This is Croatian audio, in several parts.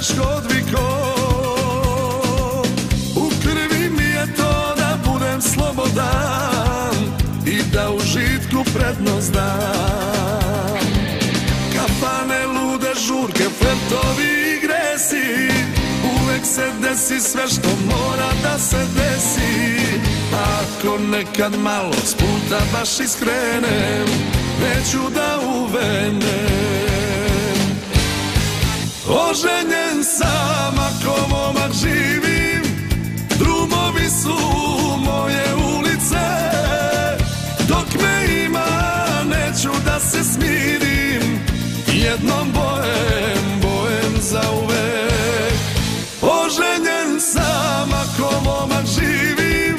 teško odviko U krvi mi je to da budem slobodan I da u žitku prednost dam. Kafane, lude, žurke, flertovi i gresi Uvek se desi sve što mora da se desi. Ako nekad malo s puta baš iskrenem Neću da uvenem. Su moje ulice. Dok me ima neću da se smirim. Jednom bojem, bojem za uvek. Oženjen sam ako momak živim.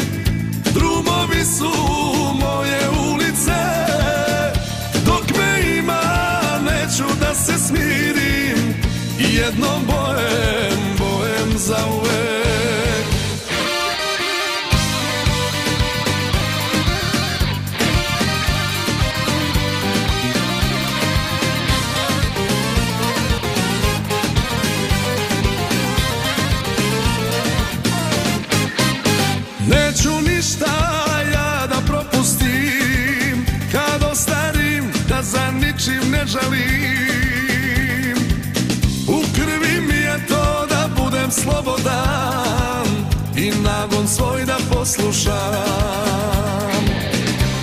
Drumovi su moje ulice. Dok me ima neću da se smirim. Jednom bojem, ne žalim U krvi mi je to da budem slobodan I nagon svoj da poslušam.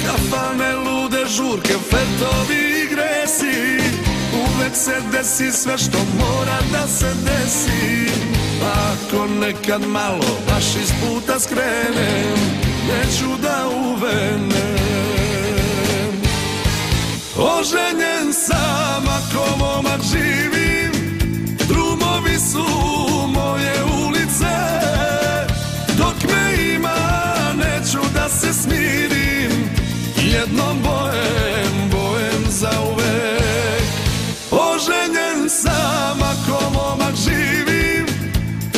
Kafane, lude, žurke, fetovi i gresi. Uvek se desi sve što mora da se desi. Ako nekad malo baš iz puta skrenem Neću da uvenem živim. Drumovi su moje ulice. Dok me ima neću da se smirim. Jednom bojem, bojem za uvek. Oženjen sam ako momak živim.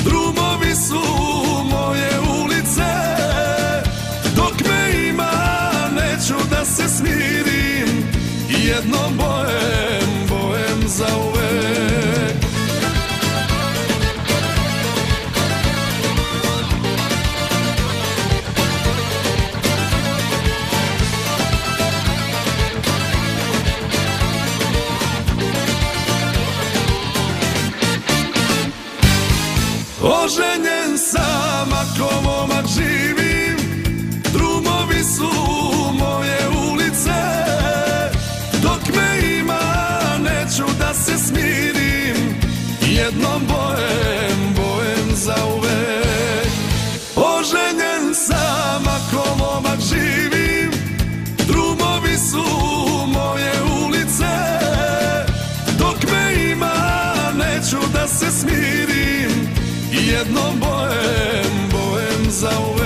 Drumovi su moje ulice. Dok me ima neću da se smirim. Jednom bojem, Oženjen sam ako momak živim. Drumovi su moje ulice. Dok me ima neću da se smirim. Jednom bojem, bojem za uvek. Oženjen sam ako momak živim. Drumovi su Jednom bojem, bojem za uvek